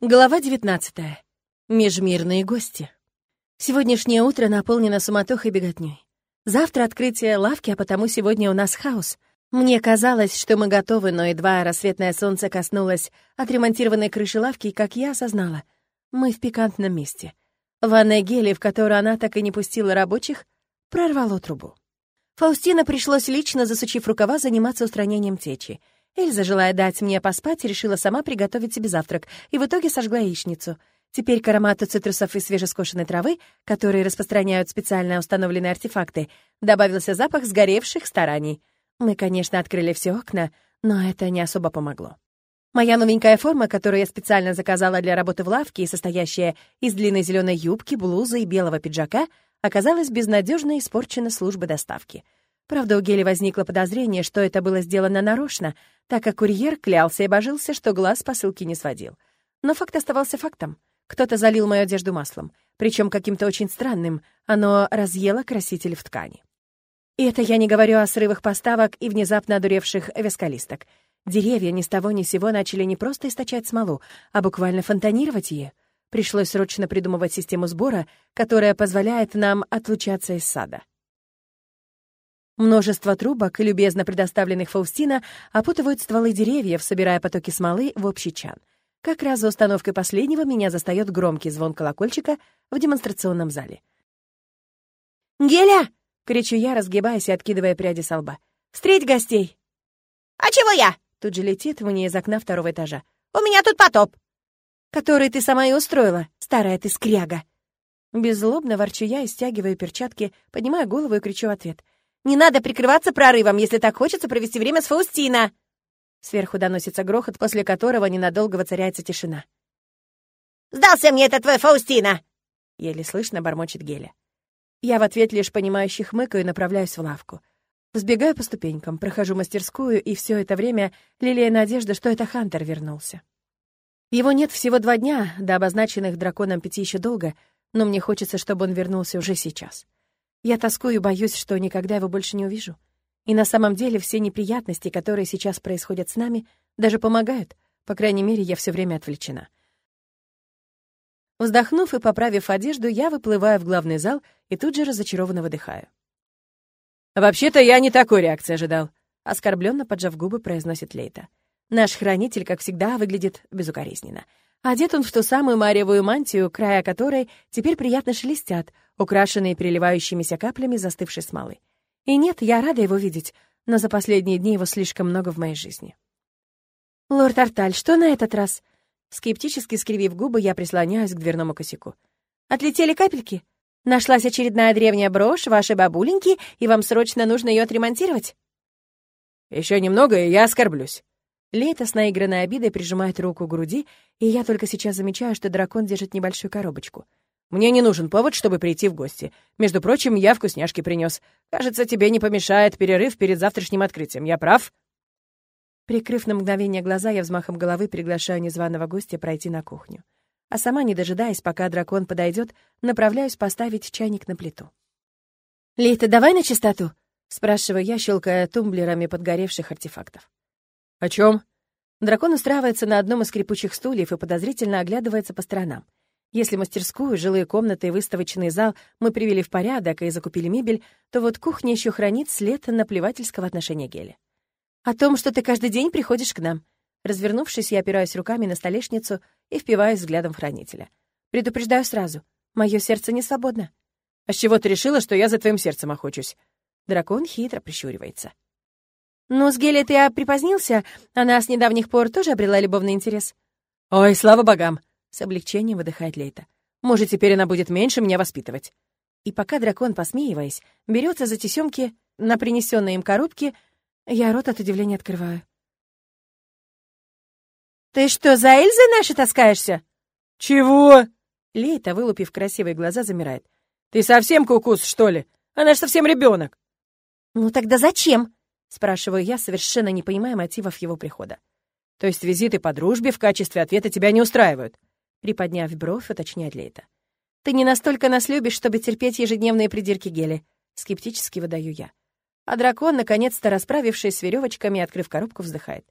Глава 19. Межмирные гости. Сегодняшнее утро наполнено суматохой и беготней. Завтра открытие лавки, а потому сегодня у нас хаос. Мне казалось, что мы готовы, но едва рассветное солнце коснулось отремонтированной крыши лавки, как я осознала. Мы в пикантном месте. Ванная гели, в которую она так и не пустила рабочих, прорвало трубу. Фаустина пришлось лично, засучив рукава, заниматься устранением течи — Эльза, желая дать мне поспать, решила сама приготовить себе завтрак и в итоге сожгла яичницу. Теперь к аромату цитрусов и свежескошенной травы, которые распространяют специально установленные артефакты, добавился запах сгоревших стараний. Мы, конечно, открыли все окна, но это не особо помогло. Моя новенькая форма, которую я специально заказала для работы в лавке состоящая из длинной зеленой юбки, блузы и белого пиджака, оказалась безнадежно испорчена службой доставки — Правда, у Гели возникло подозрение, что это было сделано нарочно, так как курьер клялся и божился, что глаз посылки не сводил. Но факт оставался фактом. Кто-то залил мою одежду маслом, причем каким-то очень странным, оно разъело краситель в ткани. И это я не говорю о срывах поставок и внезапно одуревших вескалисток. Деревья ни с того ни сего начали не просто источать смолу, а буквально фонтанировать ее. Пришлось срочно придумывать систему сбора, которая позволяет нам отлучаться из сада. Множество трубок, любезно предоставленных Фаустина, опутывают стволы деревьев, собирая потоки смолы в общий чан. Как раз за установкой последнего меня застаёт громкий звон колокольчика в демонстрационном зале. «Геля!» — кричу я, разгибаясь и откидывая пряди со лба. «Встреть гостей!» «А чего я?» — тут же летит мне из окна второго этажа. «У меня тут потоп!» «Который ты сама и устроила, старая ты скряга!» Беззлобно ворчу я и стягиваю перчатки, поднимаю голову и кричу в ответ — не надо прикрываться прорывом, если так хочется провести время с Фаустина!» Сверху доносится грохот, после которого ненадолго воцаряется тишина. «Сдался мне этот твой Фаустина!» Еле слышно бормочет Геля. Я в ответ лишь понимающе хмыкаю и направляюсь в лавку. Взбегаю по ступенькам, прохожу мастерскую, и все это время лелея надежда, что это Хантер вернулся. Его нет всего два дня, до обозначенных драконом пяти еще долго, но мне хочется, чтобы он вернулся уже сейчас. Я тоскую и боюсь, что никогда его больше не увижу. И на самом деле все неприятности, которые сейчас происходят с нами, даже помогают. По крайней мере, я все время отвлечена. Вздохнув и поправив одежду, я выплываю в главный зал и тут же разочарованно выдыхаю. «Вообще-то я не такой реакции ожидал», — оскорбленно поджав губы, произносит Лейта. Наш хранитель, как всегда, выглядит безукоризненно. Одет он в ту самую маревую мантию, края которой теперь приятно шелестят, украшенные переливающимися каплями застывшей смолы. И нет, я рада его видеть, но за последние дни его слишком много в моей жизни. «Лорд Арталь, что на этот раз?» Скептически скривив губы, я прислоняюсь к дверному косяку. «Отлетели капельки? Нашлась очередная древняя брошь вашей бабуленьки, и вам срочно нужно ее отремонтировать?» Еще немного, и я оскорблюсь». Лейта с наигранной обидой прижимает руку к груди, и я только сейчас замечаю, что дракон держит небольшую коробочку — мне не нужен повод, чтобы прийти в гости. Между прочим, я вкусняшки принес. Кажется, тебе не помешает перерыв перед завтрашним открытием. Я прав?» Прикрыв на мгновение глаза, я взмахом головы приглашаю незваного гостя пройти на кухню. А сама, не дожидаясь, пока дракон подойдет, направляюсь поставить чайник на плиту. «Лейта, давай на чистоту?» — спрашиваю я, щелкая тумблерами подгоревших артефактов. «О чем? Дракон устраивается на одном из скрипучих стульев и подозрительно оглядывается по сторонам. Если мастерскую, жилые комнаты и выставочный зал мы привели в порядок и закупили мебель, то вот кухня еще хранит след наплевательского отношения Гели. «О том, что ты каждый день приходишь к нам». Развернувшись, я опираюсь руками на столешницу и впиваюсь взглядом хранителя. Предупреждаю сразу, мое сердце не свободно. «А с чего ты решила, что я за твоим сердцем охочусь?» Дракон хитро прищуривается. «Ну, с Гелией ты припозднился, она с недавних пор тоже обрела любовный интерес». «Ой, слава богам!» С облегчением выдыхает Лейта. «Может, теперь она будет меньше меня воспитывать». И пока дракон, посмеиваясь, берется за тесемки на принесенные им коробки, я рот от удивления открываю. «Ты что, за Эльзой нашей таскаешься?» «Чего?» Лейта, вылупив красивые глаза, замирает. «Ты совсем кукус, что ли? Она же совсем ребенок. «Ну тогда зачем?» — спрашиваю я, совершенно не понимая мотивов его прихода. «То есть визиты по дружбе в качестве ответа тебя не устраивают?» Приподняв бровь, уточняет Лейта. «Ты не настолько нас любишь, чтобы терпеть ежедневные придирки Гели», — скептически выдаю я. А дракон, наконец-то расправившись с веревочками и открыв коробку, вздыхает.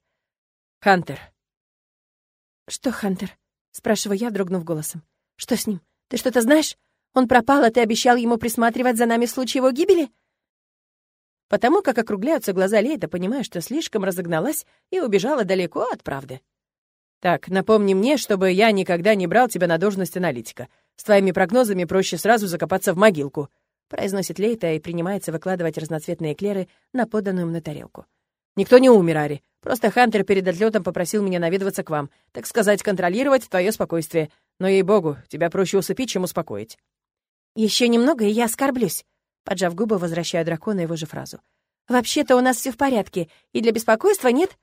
«Хантер». «Что Хантер?» Спрашиваю я, дрогнув голосом. «Что с ним? Ты что-то знаешь? Он пропал, а ты обещал ему присматривать за нами в случае его гибели?» Потому как округляются глаза Лейта, понимаю, что слишком разогналась и убежала далеко от правды. «Так, напомни мне, чтобы я никогда не брал тебя на должность аналитика. С твоими прогнозами проще сразу закопаться в могилку», — произносит Лейта и принимается выкладывать разноцветные эклеры на поданную мне тарелку. «Никто не умер, Ари. Просто Хантер перед отлетом попросил меня наведываться к вам, так сказать, контролировать твое спокойствие. Но, ей-богу, тебя проще усыпить, чем успокоить». Еще немного, и я оскорблюсь», — поджав губы, возвращаю дракона его же фразу. «Вообще-то у нас все в порядке, и для беспокойства нет...»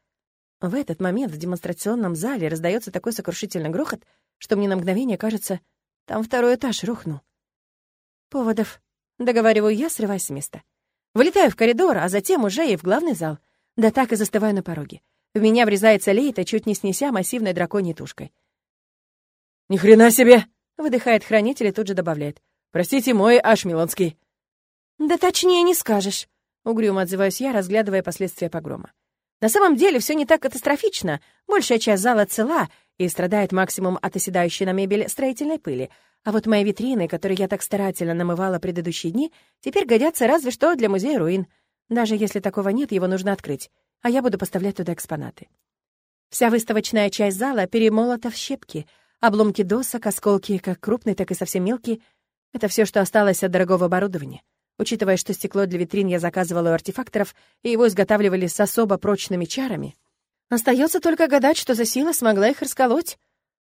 В этот момент в демонстрационном зале раздается такой сокрушительный грохот, что мне на мгновение кажется, там второй этаж рухнул. «Поводов», — договариваю я, срываясь с места. Вылетаю в коридор, а затем уже и в главный зал. Да так и застываю на пороге. В меня врезается Лейта, чуть не снеся массивной драконьей тушкой. «Ни хрена себе!» — выдыхает хранитель и тут же добавляет. «Простите, мой Ашмилонский». «Да точнее не скажешь», — угрюмо отзываюсь я, разглядывая последствия погрома. На самом деле все не так катастрофично. Большая часть зала цела и страдает максимум от оседающей на мебель строительной пыли. А вот мои витрины, которые я так старательно намывала предыдущие дни, теперь годятся разве что для музея руин. Даже если такого нет, его нужно открыть, а я буду поставлять туда экспонаты. Вся выставочная часть зала перемолота в щепки. Обломки досок, осколки, как крупные, так и совсем мелкие. Это все, что осталось от дорогого оборудования. Учитывая, что стекло для витрин я заказывала у артефакторов, и его изготавливали с особо прочными чарами, остается только гадать, что за сила смогла их расколоть.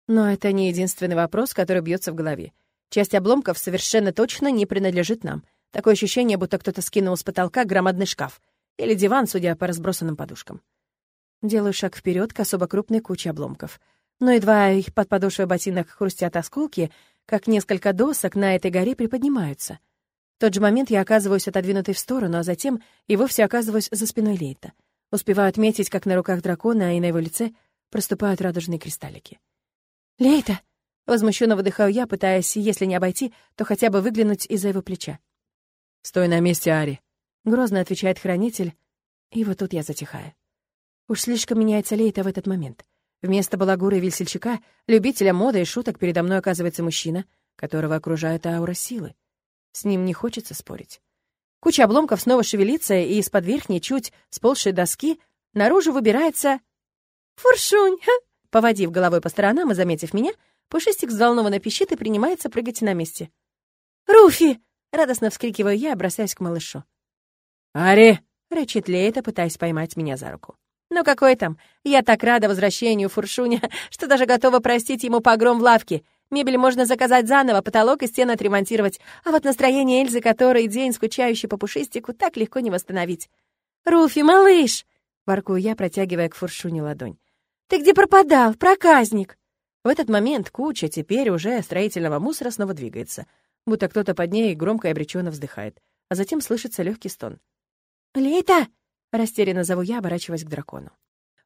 Но это не единственный вопрос, который бьется в голове. Часть обломков совершенно точно не принадлежит нам. Такое ощущение, будто кто-то скинул с потолка громадный шкаф. Или диван, судя по разбросанным подушкам. Делаю шаг вперед к особо крупной куче обломков. Но едва их под подошвой ботинок хрустят осколки, как несколько досок на этой горе приподнимаются. В тот же момент я оказываюсь отодвинутой в сторону, а затем и вовсе оказываюсь за спиной Лейта. Успеваю отметить, как на руках дракона и на его лице проступают радужные кристаллики. «Лейта!» — возмущенно выдыхаю я, пытаясь, если не обойти, то хотя бы выглянуть из-за его плеча. «Стой на месте, Ари!» — грозно отвечает хранитель, и вот тут я затихаю. Уж слишком меняется Лейта в этот момент. Вместо балагура и весельчака, любителя моды и шуток, передо мной оказывается мужчина, которого окружает аура силы. С ним не хочется спорить. Куча обломков снова шевелится, и из-под верхней, чуть сползшей доски, наружу выбирается... «Фуршунь!» Поводив головой по сторонам и заметив меня, Пушистик взволнованно пищит и принимается прыгать на месте. «Руфи!» — радостно вскрикиваю я и бросаюсь к малышу. «Ари!» — рычит Лейта, пытаясь поймать меня за руку. «Ну какой там? Я так рада возвращению Фуршуня, что даже готова простить ему погром в лавке. Мебель можно заказать заново, потолок и стены отремонтировать, а вот настроение Эльзы, который день скучающий по пушистику, так легко не восстановить. «Руфи, малыш!» — воркую я, протягивая к фуршуне ладонь. «Ты где пропадал, проказник?» В этот момент куча теперь уже строительного мусора снова двигается, будто кто-то под ней громко и обреченно вздыхает, а затем слышится легкий стон. «Лейта!» — растерянно зову я, оборачиваясь к дракону.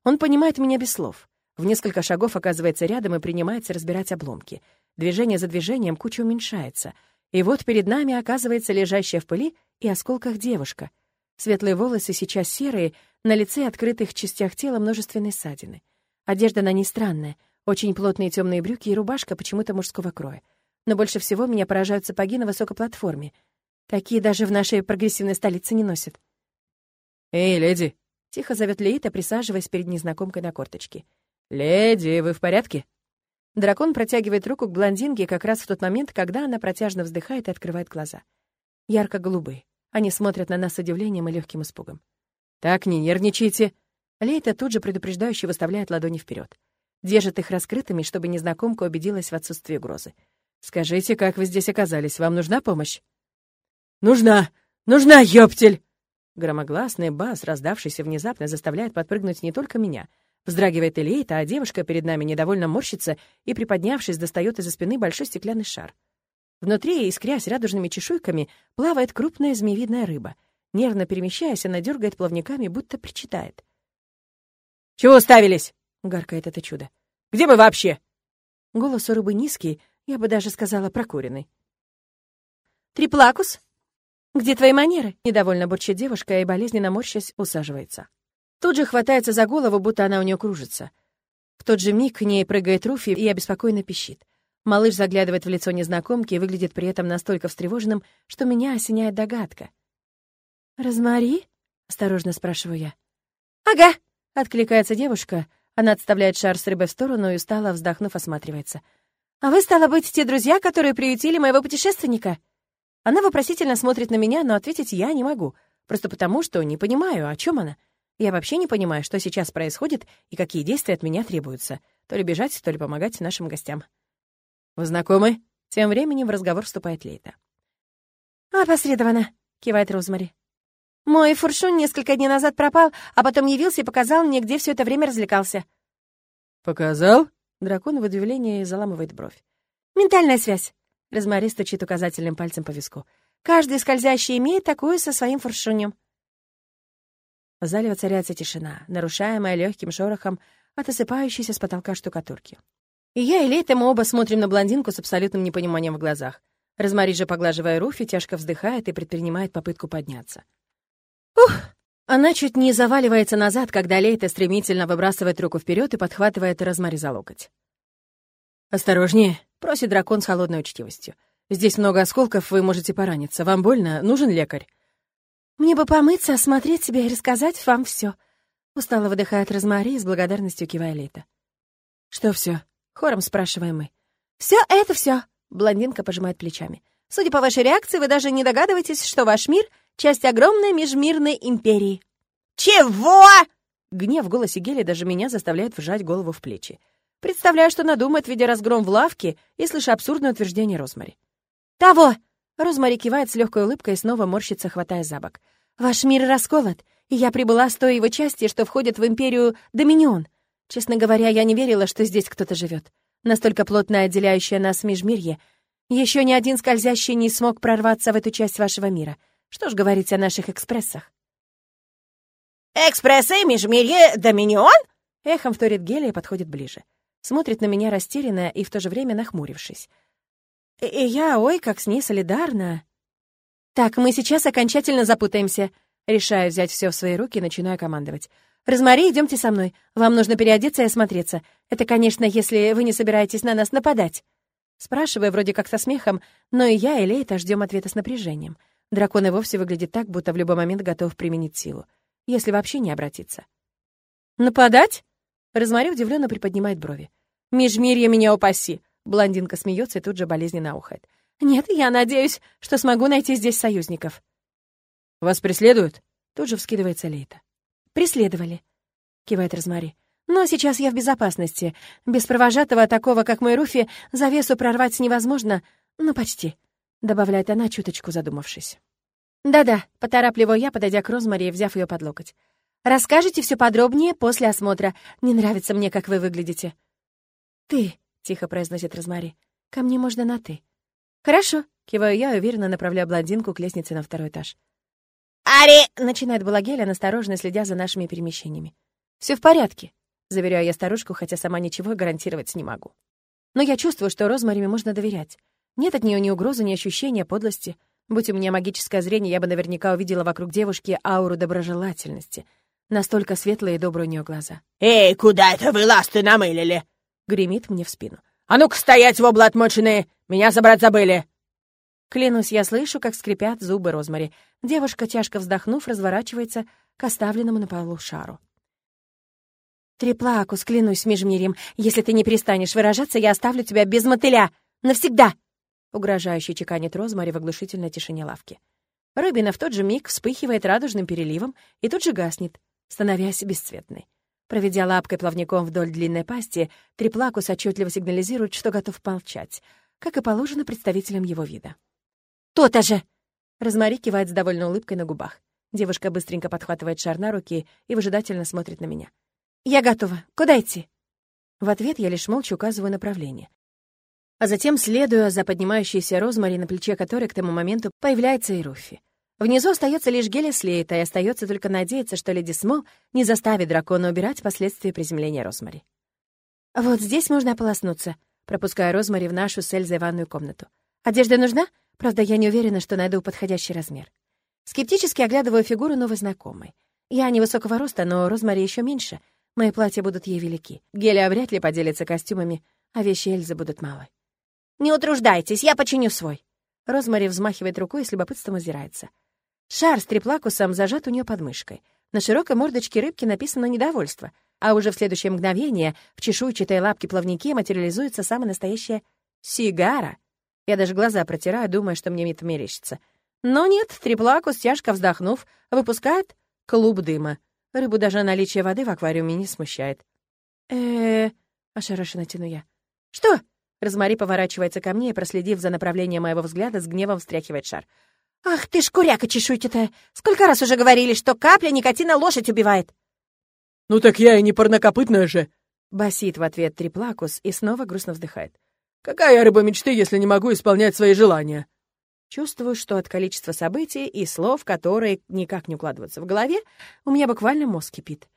Он понимает меня без слов. В несколько шагов оказывается рядом и принимается разбирать обломки. Движение за движением куча уменьшается. И вот перед нами оказывается лежащая в пыли и осколках девушка. Светлые волосы сейчас серые, на лице открытых частях тела множественные ссадины. Одежда на ней странная, очень плотные темные брюки и рубашка почему-то мужского кроя. Но больше всего меня поражают сапоги на высокой платформе. Такие даже в нашей прогрессивной столице не носят. «Эй, леди!» — тихо зовет Лейта, присаживаясь перед незнакомкой на корточке. «Леди, вы в порядке?» Дракон протягивает руку к блондинке как раз в тот момент, когда она протяжно вздыхает и открывает глаза. Ярко-голубые. Они смотрят на нас с удивлением и легким испугом. «Так, не нервничайте!» Лейта тут же предупреждающе выставляет ладони вперед. Держит их раскрытыми, чтобы незнакомка убедилась в отсутствии угрозы. «Скажите, как вы здесь оказались? Вам нужна помощь?» «Нужна! Нужна, ёптель!» Громогласный бас, раздавшийся внезапно, заставляет подпрыгнуть не только меня — Вздрагивает Элейта, а девушка перед нами недовольно морщится и, приподнявшись, достает из-за спины большой стеклянный шар. Внутри, искрясь радужными чешуйками, плавает крупная змеевидная рыба. Нервно перемещаясь, она дергает плавниками, будто причитает. «Чего уставились?» — гаркает это чудо. «Где мы вообще?» Голос у рыбы низкий, я бы даже сказала прокуренный. «Триплакус? Где твои манеры?» — недовольно бурчит девушка и, болезненно морщась, усаживается. Тут же хватается за голову, будто она у нее кружится. В тот же миг к ней прыгает Руфи и обеспокоенно пищит. Малыш заглядывает в лицо незнакомки и выглядит при этом настолько встревоженным, что меня осеняет догадка. «Розмари?» — осторожно спрашиваю я. «Ага!» — откликается девушка. Она отставляет шар с рыбой в сторону и устало, вздохнув, осматривается. «А вы, стало быть, те друзья, которые приютили моего путешественника?» Она вопросительно смотрит на меня, но ответить я не могу, просто потому, что не понимаю, о чем она. Я вообще не понимаю, что сейчас происходит и какие действия от меня требуются. То ли бежать, то ли помогать нашим гостям. «Вы знакомы?» Тем временем в разговор вступает Лейта. «Опосредованно», — кивает Розмари. «Мой фуршун несколько дней назад пропал, а потом явился и показал мне, где все это время развлекался». «Показал?» Дракон в удивлении заламывает бровь. «Ментальная связь». Розмари стучит указательным пальцем по виску. «Каждый скользящий имеет такую со своим фуршунем». В зале воцаряется тишина, нарушаемая легким шорохом от осыпающейся с потолка штукатурки. И я, и Лейта, мы оба смотрим на блондинку с абсолютным непониманием в глазах. Розмари же, поглаживая Руфи, тяжко вздыхает и предпринимает попытку подняться. Ух! Она чуть не заваливается назад, когда Лейта стремительно выбрасывает руку вперед и подхватывает Розмари за локоть. «Осторожнее», — просит дракон с холодной учтивостью. «Здесь много осколков, вы можете пораниться. Вам больно? Нужен лекарь?» «Мне бы помыться, осмотреть себя и рассказать вам все. устало выдыхает Розмари с благодарностью кивая Лейта. «Что все? Хором спрашиваем мы. Все это все. Блондинка пожимает плечами. Судя по вашей реакции, вы даже не догадываетесь, что ваш мир — часть огромной межмирной империи. «Чего?» Гнев в голосе Гели даже меня заставляет вжать голову в плечи. Представляю, что надумает, видя разгром в лавке и слыша абсурдное утверждение Розмари. «Того!» Розмари кивает с легкой улыбкой и снова морщится, хватая за бок. «Ваш мир расколот, и я прибыла с той его части, что входит в империю Доминион. Честно говоря, я не верила, что здесь кто-то живет. Настолько плотно отделяющее нас межмирье. Еще ни один скользящий не смог прорваться в эту часть вашего мира. Что ж говорить о наших экспрессах? «Экспрессы, межмирье, Доминион?» Эхом вторит Гелия и подходит ближе. Смотрит на меня растерянно и в то же время нахмурившись. И, я, ой, как с ней солидарна. Так, мы сейчас окончательно запутаемся. Решаю взять все в свои руки и начинаю командовать. «Розмари, идемте со мной. Вам нужно переодеться и осмотреться. Это, конечно, если вы не собираетесь на нас нападать». Спрашивая вроде как со смехом, но и я, и Лейта ждем ответа с напряжением. Дракон и вовсе выглядит так, будто в любой момент готов применить силу, если вообще не обратиться. «Нападать?» Розмари удивленно приподнимает брови. «Межмирье меня упаси!» Блондинка смеется и тут же болезненно ухает. «Нет, я надеюсь, что смогу найти здесь союзников». «Вас преследуют?» Тут же вскидывается Лейта. «Преследовали», — кивает Розмари. «Но сейчас я в безопасности. Без провожатого такого, как мой Руфи, завесу прорвать невозможно, ну, почти», — добавляет она, чуточку задумавшись. «Да-да», — поторапливаю я, подойдя к Розмари и взяв ее под локоть. «Расскажите все подробнее после осмотра. Не нравится мне, как вы выглядите». «Ты», — тихо произносит Розмари, — «ко мне можно на «ты». «Хорошо», — киваю я уверенно направляю блондинку к лестнице на второй этаж. «Ари!» — начинает была Геля, настороженно следя за нашими перемещениями. Все в порядке», — заверяю я старушку, хотя сама ничего гарантировать не могу. Но я чувствую, что Розмариме можно доверять. Нет от нее ни угрозы, ни ощущения подлости. Будь у меня магическое зрение, я бы наверняка увидела вокруг девушки ауру доброжелательности. Настолько светлые и добрые у нее глаза. «Эй, куда это вы ласты намылили?» — гремит мне в спину. «А ну-ка стоять, вобла отмоченные! Меня забрать забыли!» Клянусь, я слышу, как скрипят зубы Розмари. Девушка, тяжко вздохнув, разворачивается к оставленному на полу шару. «Триплакус, клянусь межмирьем, если ты не перестанешь выражаться, я оставлю тебя без мотыля! Навсегда!» Угрожающе чеканит Розмари в оглушительной тишине лавки. Рыбина в тот же миг вспыхивает радужным переливом и тут же гаснет, становясь бесцветной. Проведя лапкой плавником вдоль длинной пасти, Триплакус отчетливо сигнализирует, что готов молчать, как и положено представителям его вида. «То-то же!» Розмари кивает с довольной улыбкой на губах. Девушка быстренько подхватывает шар на руки и выжидательно смотрит на меня. «Я готова. Куда идти?» В ответ я лишь молча указываю направление. А затем следуя за поднимающейся Розмари, на плече которой к тому моменту появляется и Руфи. Внизу остается лишь Геля Слейта, и остается только надеяться, что леди Смол не заставит дракона убирать последствия приземления Розмари. «Вот здесь можно ополоснуться», пропуская Розмари в нашу с Эльзой ванную комнату. «Одежда нужна?» Правда, я не уверена, что найду подходящий размер. Скептически оглядываю фигуру новой знакомой. Я невысокого роста, но Розмари еще меньше. Мои платья будут ей велики. Геля вряд ли поделится костюмами, а вещи Эльзы будут малы. «Не утруждайтесь, я починю свой». Розмари взмахивает рукой и с любопытством озирается. Шар с триплакусом зажат у нее под мышкой. На широкой мордочке рыбки написано «недовольство», а уже в следующее мгновение в чешуйчатой лапке плавники материализуется самая настоящая сигара. Я даже глаза протираю, думая, что мне это мерещится. Но нет, триплакус, тяжко вздохнув, выпускает клуб дыма. Рыбу даже наличие воды в аквариуме не смущает. э ошарашенно тяну я. «Что?» Розмари поворачивается ко мне и, проследив за направлением моего взгляда, с гневом встряхивает шар. «Ах ты ж куряка чешуйчатая! Сколько раз уже говорили, что капля никотина лошадь убивает!» «Ну так я и не парнокопытная же!» Басит в ответ Триплакус и снова грустно вздыхает. «Какая я рыба мечты, если не могу исполнять свои желания?» Чувствую, что от количества событий и слов, которые никак не укладываются в голове, у меня буквально мозг кипит.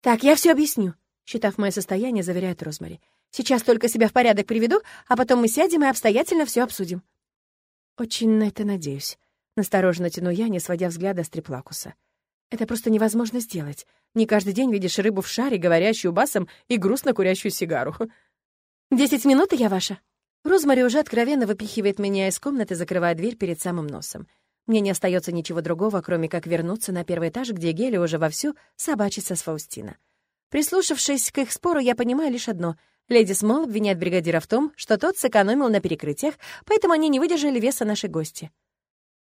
«Так, я все объясню», — считав мое состояние, заверяет Розмари. «Сейчас только себя в порядок приведу, а потом мы сядем и обстоятельно все обсудим». Очень на это надеюсь. Настороженно тяну я, не сводя взгляда с Триплакуса. Это просто невозможно сделать. Не каждый день видишь рыбу в шаре, говорящую басом и грустно курящую сигару. «Десять минут, и я ваша». Розмари уже откровенно выпихивает меня из комнаты, закрывая дверь перед самым носом. Мне не остается ничего другого, кроме как вернуться на первый этаж, где Гели уже вовсю собачится с Фаустина. Прислушавшись к их спору, я понимаю лишь одно — Леди Смол обвиняет бригадира в том, что тот сэкономил на перекрытиях, поэтому они не выдержали веса нашей гости.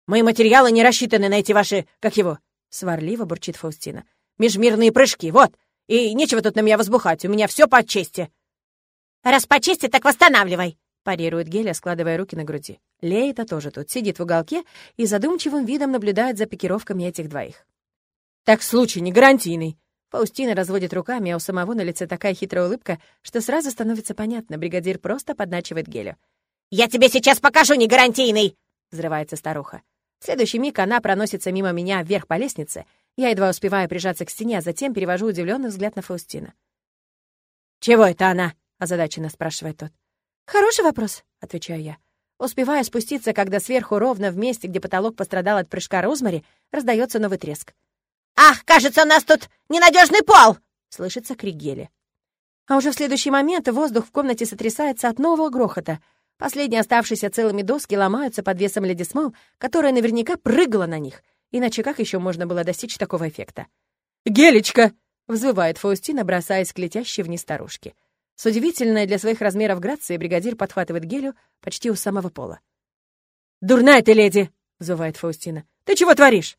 «Мои материалы не рассчитаны на эти ваши... как его?» — сварливо бурчит Фаустина. «Межмирные прыжки, вот! И нечего тут на меня возбухать, у меня все по чести!» «Раз по чести, так восстанавливай!» — парирует Геля, складывая руки на груди. Лейта тоже тут, сидит в уголке и задумчивым видом наблюдает за пикировками этих двоих. «Так случай не гарантийный!» Паустина разводит руками, а у самого на лице такая хитрая улыбка, что сразу становится понятно, бригадир просто подначивает Гелю. «Я тебе сейчас покажу, не гарантийный!» — взрывается старуха. В следующий миг она проносится мимо меня вверх по лестнице. Я едва успеваю прижаться к стене, а затем перевожу удивленный взгляд на Фаустина. «Чего это она?» — озадаченно спрашивает тот. «Хороший вопрос», — отвечаю я. Успеваю спуститься, когда сверху ровно в месте, где потолок пострадал от прыжка Розмари, раздается новый треск. «Ах, кажется, у нас тут ненадежный пол!» — слышится крик Гели. А уже в следующий момент воздух в комнате сотрясается от нового грохота. Последние оставшиеся целыми доски ломаются под весом леди Смол, которая наверняка прыгала на них. Иначе как еще можно было достичь такого эффекта? «Гелечка!» — взвывает Фаустина, бросаясь к летящей вниз старушке. С удивительной для своих размеров грацией бригадир подхватывает Гелю почти у самого пола. «Дурная ты, леди!» — взвывает Фаустина. «Ты чего творишь?»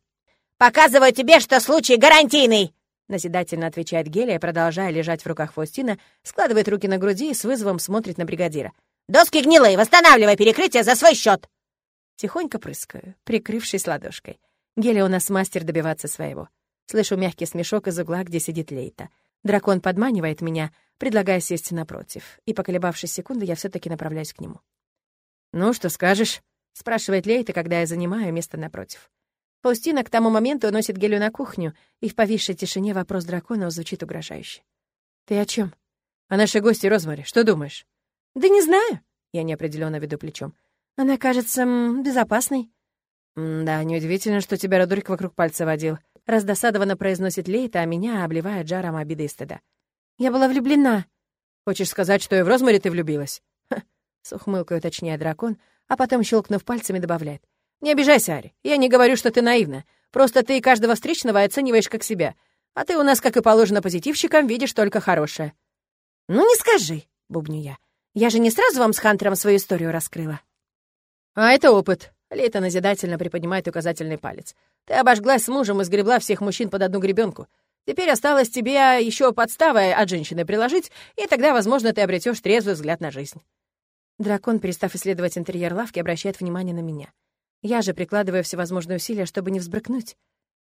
«Показываю тебе, что случай гарантийный!» Назидательно отвечает Гелия, продолжая лежать в руках Фаустина, складывает руки на груди и с вызовом смотрит на бригадира. «Доски гнилые, восстанавливай перекрытие за свой счет!» Тихонько прыскаю, прикрывшись ладошкой. Гелия у нас мастер добиваться своего. Слышу мягкий смешок из угла, где сидит Лейта. Дракон подманивает меня, предлагая сесть напротив, и, поколебавшись секунду, я все таки направляюсь к нему. «Ну, что скажешь?» — спрашивает Лейта, когда я занимаю место напротив. Паустина к тому моменту уносит Гелю на кухню, и в повисшей тишине вопрос дракона звучит угрожающе. «Ты о чем? «О нашей гости Розмари. Что думаешь?» «Да не знаю», — я неопределенно веду плечом. «Она кажется м, безопасной». «Да, неудивительно, что тебя Радурик вокруг пальца водил», — раздосадованно произносит Лейта, а меня обливает жаром обиды и стыда. «Я была влюблена». «Хочешь сказать, что и в Розмари ты влюбилась?» Ха, с ухмылкой уточняет дракон, а потом, щелкнув пальцами, добавляет. Не обижайся, Ари. Я не говорю, что ты наивна. Просто ты каждого встречного оцениваешь как себя. А ты у нас, как и положено позитивщикам, видишь только хорошее». «Ну не скажи», — бубню я. «Я же не сразу вам с Хантером свою историю раскрыла». «А это опыт», — Лейта назидательно приподнимает указательный палец. «Ты обожглась с мужем и сгребла всех мужчин под одну гребенку. Теперь осталось тебе еще подставой от женщины приложить, и тогда, возможно, ты обретешь трезвый взгляд на жизнь». Дракон, перестав исследовать интерьер лавки, обращает внимание на меня. Я же прикладываю всевозможные усилия, чтобы не взбрыкнуть.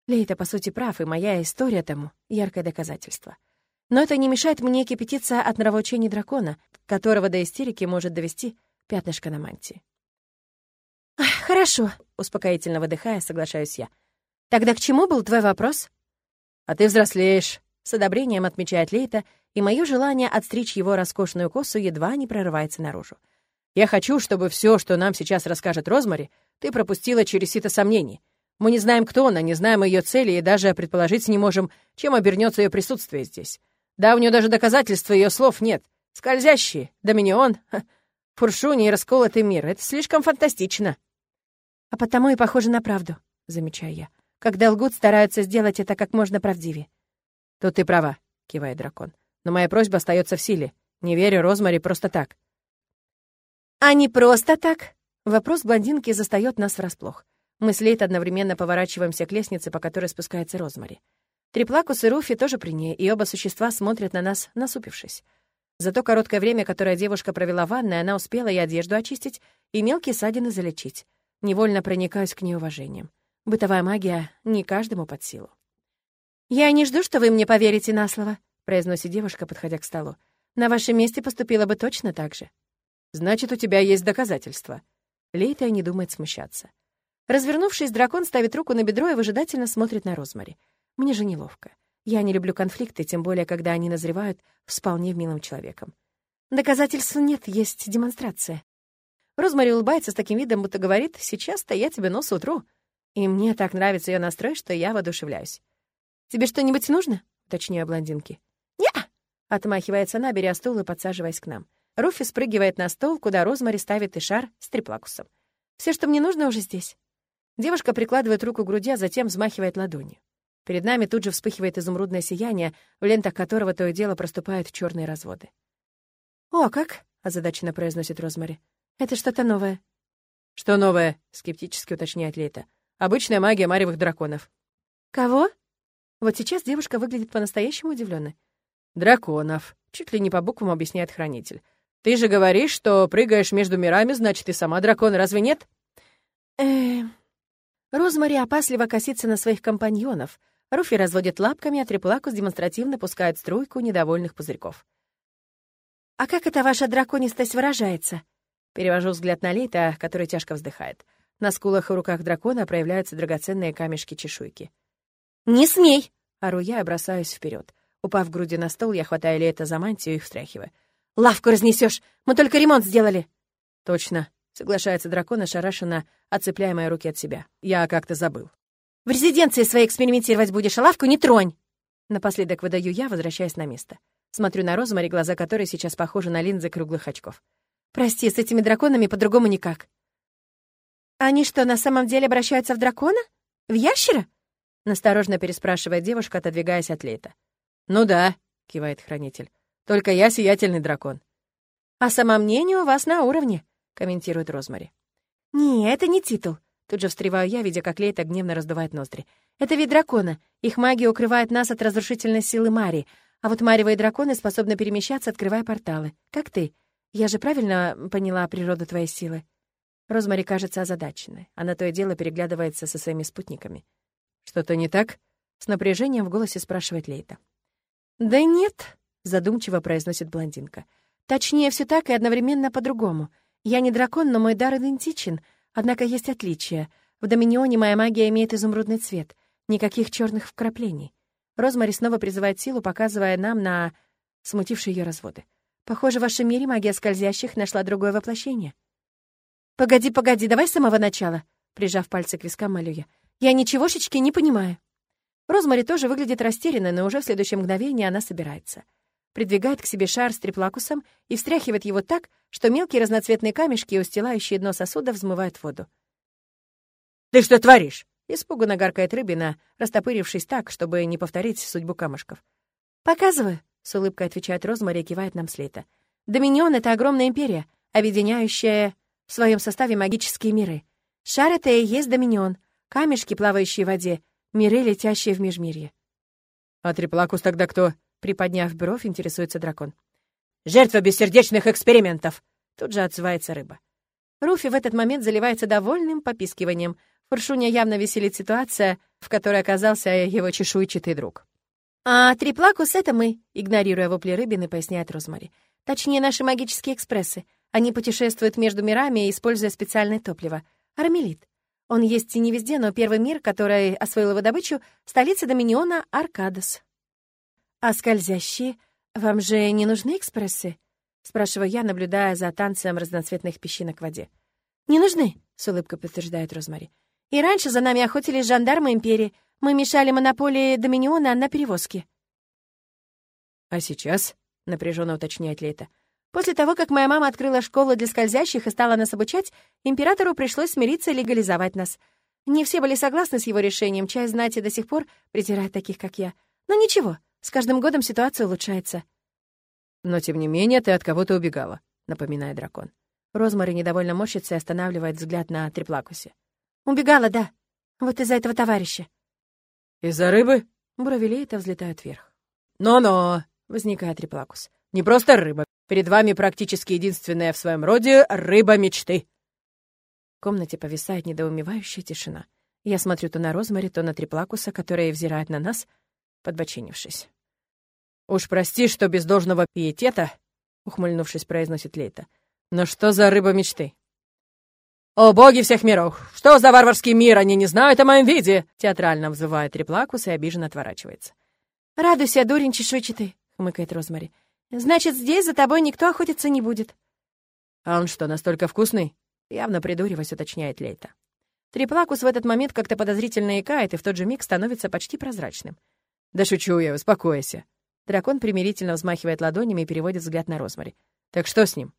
Лейта, по сути, прав, и моя история тому — яркое доказательство. Но это не мешает мне кипятиться от нравоучений дракона, которого до истерики может довести пятнышко на мантии. «Хорошо», — успокоительно выдыхая, соглашаюсь я. «Тогда к чему был твой вопрос?» «А ты взрослеешь», — с одобрением отмечает Лейта, и мое желание отстричь его роскошную косу едва не прорывается наружу. «Я хочу, чтобы все, что нам сейчас расскажет Розмари, ты пропустила через сито сомнений. Мы не знаем, кто она, не знаем ее цели и даже предположить не можем, чем обернется ее присутствие здесь. Да, у нее даже доказательства ее слов нет. Скользящие, Доминион, Фуршуни и расколотый мир. Это слишком фантастично. А потому и похоже на правду, замечаю я. Когда лгут, стараются сделать это как можно правдивее. Тут ты права, кивает дракон. Но моя просьба остается в силе. Не верю Розмари просто так. А не просто так? Вопрос блондинки застаёт нас врасплох. Мы с Лейт одновременно поворачиваемся к лестнице, по которой спускается Розмари. Триплакус и Руфи тоже при ней, и оба существа смотрят на нас, насупившись. За то короткое время, которое девушка провела в ванной, она успела и одежду очистить, и мелкие ссадины залечить. Невольно проникаюсь к ней уважением. Бытовая магия не каждому под силу. «Я не жду, что вы мне поверите на слово», — произносит девушка, подходя к столу. «На вашем месте поступила бы точно так же». «Значит, у тебя есть доказательства». Лейта не думает смущаться. Развернувшись, дракон ставит руку на бедро и выжидательно смотрит на Розмари. Мне же неловко. Я не люблю конфликты, тем более, когда они назревают с вполне милым человеком. Доказательств нет, есть демонстрация. Розмари улыбается с таким видом, будто говорит, «Сейчас-то я тебе нос утру». И мне так нравится ее настрой, что я воодушевляюсь. «Тебе что-нибудь нужно?» — уточняю блондинки. «Не-а!» — отмахивается она, беря стул и подсаживаясь к нам. Руфи спрыгивает на стол, куда Розмари ставит и шар с триплакусом. Все, что мне нужно, уже здесь. Девушка прикладывает руку к груди, а затем взмахивает ладонью. Перед нами тут же вспыхивает изумрудное сияние, в лентах которого то и дело проступают черные разводы. «О, как!» — озадаченно произносит Розмари. «Это что-то новое». «Что новое?» — скептически уточняет Лейта. «Обычная магия маревых драконов». «Кого?» Вот сейчас девушка выглядит по-настоящему удивленной. «Драконов», — чуть ли не по буквам объясняет хранитель. «Ты же говоришь, что прыгаешь между мирами, значит, и сама дракон, разве нет?» э Розмари опасливо косится на своих компаньонов. Руфи разводит лапками, а Триплакус демонстративно пускает струйку недовольных пузырьков. «А как эта ваша драконистость выражается?» Перевожу взгляд на Лейта, который тяжко вздыхает. На скулах и руках дракона проявляются драгоценные камешки-чешуйки. «Не смей!» — ору я бросаюсь вперед. Упав в груди на стол, я хватаю Лейта за мантию и встряхиваю. «Лавку разнесешь! Мы только ремонт сделали!» «Точно!» — соглашается дракон, ошарашенно отцепляя мои руки от себя. «Я как-то забыл». «В резиденции своей экспериментировать будешь, а лавку не тронь!» Напоследок выдаю я, возвращаясь на место. Смотрю на Розмари, глаза которой сейчас похожи на линзы круглых очков. «Прости, с этими драконами по-другому никак». «Они что, на самом деле обращаются в дракона? В ящера?» Насторожно переспрашивает девушка, отодвигаясь от Лейта. «Ну да», — кивает хранитель. «Только я сиятельный дракон». «А самомнение у вас на уровне», — комментирует Розмари. «Не, это не титул». Тут же встреваю я, видя, как Лейта гневно раздувает ноздри. «Это вид дракона. Их магия укрывает нас от разрушительной силы Мари. А вот маревые драконы способны перемещаться, открывая порталы. Как ты. Я же правильно поняла природу твоей силы?» Розмари кажется озадаченной. Она то и дело переглядывается со своими спутниками. «Что-то не так?» — с напряжением в голосе спрашивает Лейта. «Да нет», — задумчиво произносит блондинка. «Точнее, все так и одновременно по-другому. Я не дракон, но мой дар идентичен, однако есть отличия. В Доминионе моя магия имеет изумрудный цвет, никаких черных вкраплений. Розмари снова призывает силу, показывая нам на смутившие ее разводы. Похоже, в вашем мире магия скользящих нашла другое воплощение. «Погоди, погоди, давай с самого начала», — прижав пальцы к вискам, молю я. «Я ничегошечки не понимаю». Розмари тоже выглядит растерянной, но уже в следующее мгновение она собирается придвигает к себе шар с триплакусом и встряхивает его так, что мелкие разноцветные камешки, устилающие дно сосуда, взмывают воду. «Ты что творишь?» — испуганно гаркает рыбина, растопырившись так, чтобы не повторить судьбу камушков. «Показываю», — с улыбкой отвечает Розмари и кивает нам слета. «Доминион — это огромная империя, объединяющая в своем составе магические миры. Шар — это и есть Доминион, камешки, плавающие в воде, миры, летящие в межмирье». «А Триплакус тогда кто?» Приподняв бровь, интересуется дракон. «Жертва бессердечных экспериментов!» Тут же отзывается рыба. Руфи в этот момент заливается довольным попискиванием. Фуршуня явно веселит ситуация, в которой оказался его чешуйчатый друг. «А Триплакус — это мы», — игнорируя вопли рыбины, поясняет Розмари. «Точнее, наши магические экспрессы. Они путешествуют между мирами, используя специальное топливо — армелит. Он есть и не везде, но первый мир, который освоил его добычу — столица Доминиона Аркадос. «А скользящие? Вам же не нужны экспрессы?» — спрашиваю я, наблюдая за танцем разноцветных песчинок в воде. «Не нужны», — с улыбкой подтверждает Розмари. «И раньше за нами охотились жандармы Империи. Мы мешали монополии Доминиона на перевозки». «А сейчас?» — напряженно уточняет Лейта. После того, как моя мама открыла школу для скользящих и стала нас обучать, императору пришлось смириться и легализовать нас. Не все были согласны с его решением, часть знати до сих пор презирает таких, как я. Но ничего, с каждым годом ситуация улучшается. «Но, тем не менее, ты от кого-то убегала», — напоминает дракон. Розмари недовольно морщится и останавливает взгляд на Триплакусе. «Убегала, да. Вот из-за этого товарища». «Из-за рыбы?» Брови Лейта взлетают вверх. «Но-но!» — возникает Триплакус. «Не просто рыба. Перед вами практически единственная в своем роде рыба мечты». В комнате повисает недоумевающая тишина. Я смотрю то на Розмари, то на Триплакуса, который взирает на нас, подбочинившись. «Уж прости, что без должного пиетета», — ухмыльнувшись, произносит Лейта. «Но что за рыба мечты?» «О, боги всех миров! Что за варварский мир? Они не знают о моем виде!» Театрально взывает Триплакус и обиженно отворачивается. «Радуйся, дурень чешуйчатый!» — хмыкает Розмари. «Значит, здесь за тобой никто охотиться не будет». «А он что, настолько вкусный?» Явно придуриваясь, уточняет Лейта. Триплакус в этот момент как-то подозрительно икает и в тот же миг становится почти прозрачным. «Да шучу я, успокойся». Дракон примирительно взмахивает ладонями и переводит взгляд на Розмари. «Так что с ним?»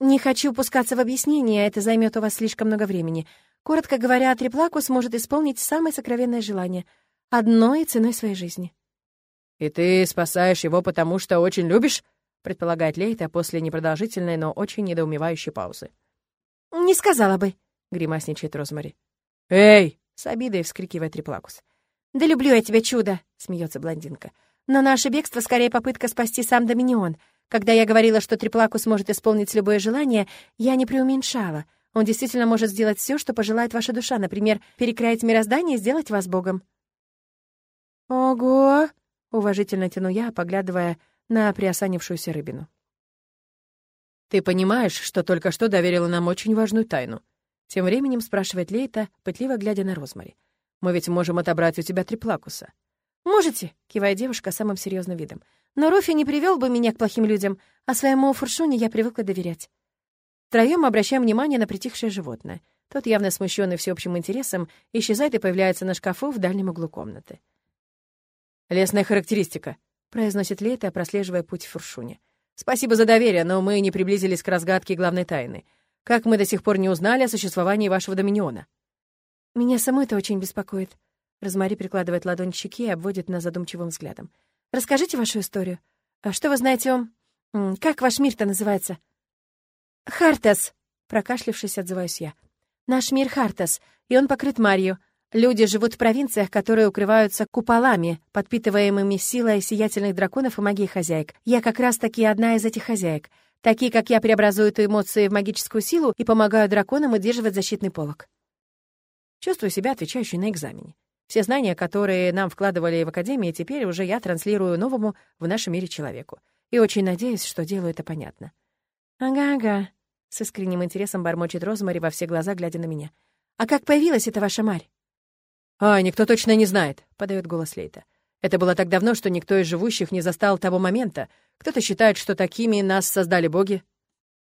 «Не хочу пускаться в объяснение, это займет у вас слишком много времени. Коротко говоря, Триплакус может исполнить самое сокровенное желание. Одной ценой своей жизни». «И ты спасаешь его, потому что очень любишь?» предполагает Лейта после непродолжительной, но очень недоумевающей паузы. «Не сказала бы», — гримасничает Розмари. «Эй!» — с обидой вскрикивает Триплакус. «Да люблю я тебя, чудо!» — смеется блондинка. «Но наше бегство скорее попытка спасти сам Доминион. Когда я говорила, что Триплакус может исполнить любое желание, я не преуменьшала. Он действительно может сделать все, что пожелает ваша душа, например, перекроить мироздание и сделать вас богом». «Ого!» Уважительно тяну я, поглядывая на приосанившуюся рыбину. «Ты понимаешь, что только что доверила нам очень важную тайну?» Тем временем спрашивает Лейта, пытливо глядя на Розмари. «Мы ведь можем отобрать у тебя триплакуса». «Можете», — кивает девушка самым серьезным видом. «Но Руфи не привел бы меня к плохим людям, а своему фуршуне я привыкла доверять». Втроем обращаем внимание на притихшее животное. Тот, явно смущенный всеобщим интересом, исчезает и появляется на шкафу в дальнем углу комнаты. «Лесная характеристика», — произносит Лейта, прослеживая путь в фуршуне. «Спасибо за доверие, но мы не приблизились к разгадке главной тайны. Как мы до сих пор не узнали о существовании вашего доминиона?» «Меня самой это очень беспокоит». Розмари прикладывает ладонь к щеке и обводит нас задумчивым взглядом. «Расскажите вашу историю. А что вы знаете о... Как ваш мир-то называется?» «Хартас», — прокашлившись, отзываюсь я. «Наш мир Хартас, и он покрыт марью. Люди живут в провинциях, которые укрываются куполами, подпитываемыми силой сиятельных драконов и магии хозяек. Я как раз-таки одна из этих хозяек. Такие, как я, преобразуют эмоции в магическую силу и помогаю драконам удерживать защитный полог. Чувствую себя отвечающей на экзамене. Все знания, которые нам вкладывали в Академии, теперь уже я транслирую новому в нашем мире человеку. И очень надеюсь, что делаю это понятно. «Ага-ага», — с искренним интересом бормочет Розмари во все глаза, глядя на меня. «А как появилась эта ваша Марь?» «А, никто точно не знает», — подает голос Лейта. «Это было так давно, что никто из живущих не застал того момента. Кто-то считает, что такими нас создали боги.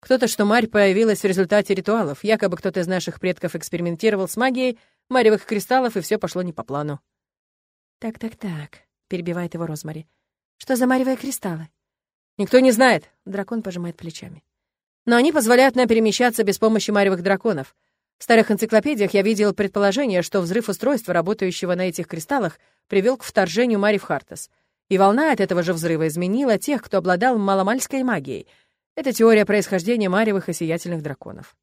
Кто-то, что Марь появилась в результате ритуалов. Якобы кто-то из наших предков экспериментировал с магией маревых кристаллов, и все пошло не по плану». «Так-так-так», — перебивает его Розмари. «Что за маревые кристаллы?» «Никто не знает», — дракон пожимает плечами. «Но они позволяют нам перемещаться без помощи маревых драконов. В старых энциклопедиях я видел предположение, что взрыв устройства, работающего на этих кристаллах, привел к вторжению Мари в Хартас. И волна от этого же взрыва изменила тех, кто обладал маломальской магией. Это теория происхождения маревых и сиятельных драконов.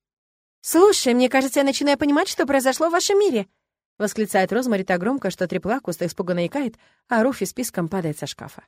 «Слушай, мне кажется, я начинаю понимать, что произошло в вашем мире», — восклицает Розмари так громко, что Триплакус испуганно икает, а Руфи списком падает со шкафа.